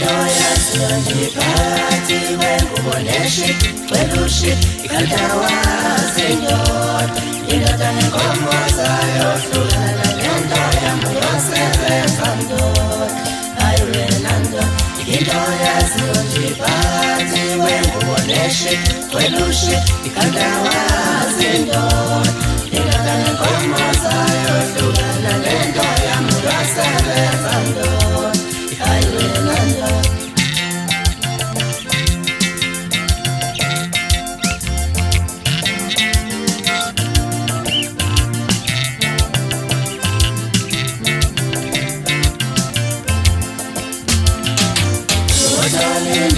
into yaziyo nje phakathi kwengubo neshi kwelushi ikhantawazi indoda indoda nenkomo zayo hlukana nento yami yosebenza ndoda hayi wena ndoda into yaziyo nje phakathi kwengubo neshi kwelushi ikhantawazi indoda indoda nenkomo zayo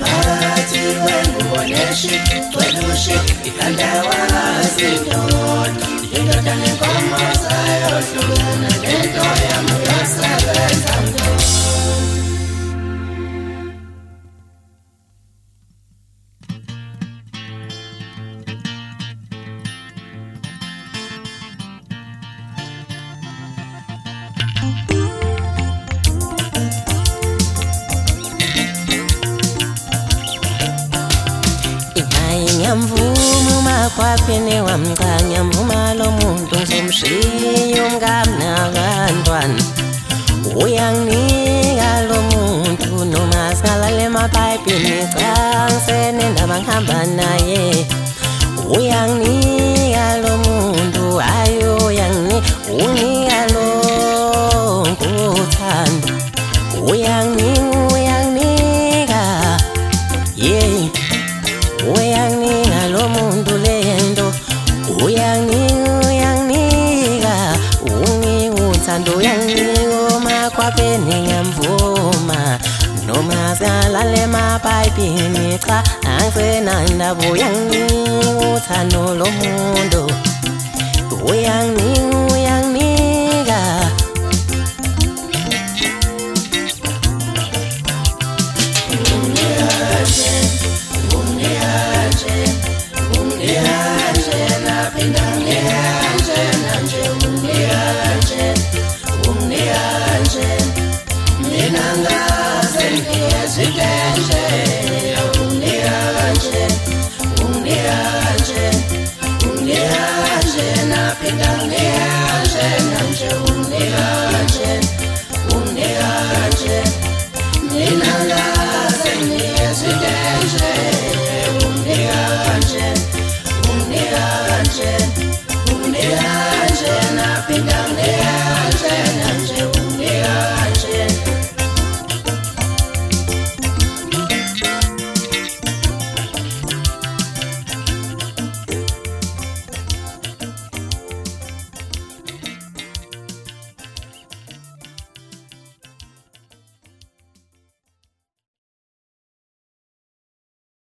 phakathi kwengubo neshi kwelushi ikhandawazi indoda indoda nenkomo zayo umakhwapheni wamchanya mvuma lo muntu ngizomshiya umngami nabantwana uyanginika lo muntu noma singalale emapayipini cha ngisenendaba ngihamba naye. Uyanginika lo muntu hayi uyanginika unika lonke uthando uyanginika uyanginika yeah uyanginika lo muntu unginika uthando uyanginika umakhwapheni ngiyamvuma noma sihalale emapayipini cha angisenandaba napenda uniache na mche unilale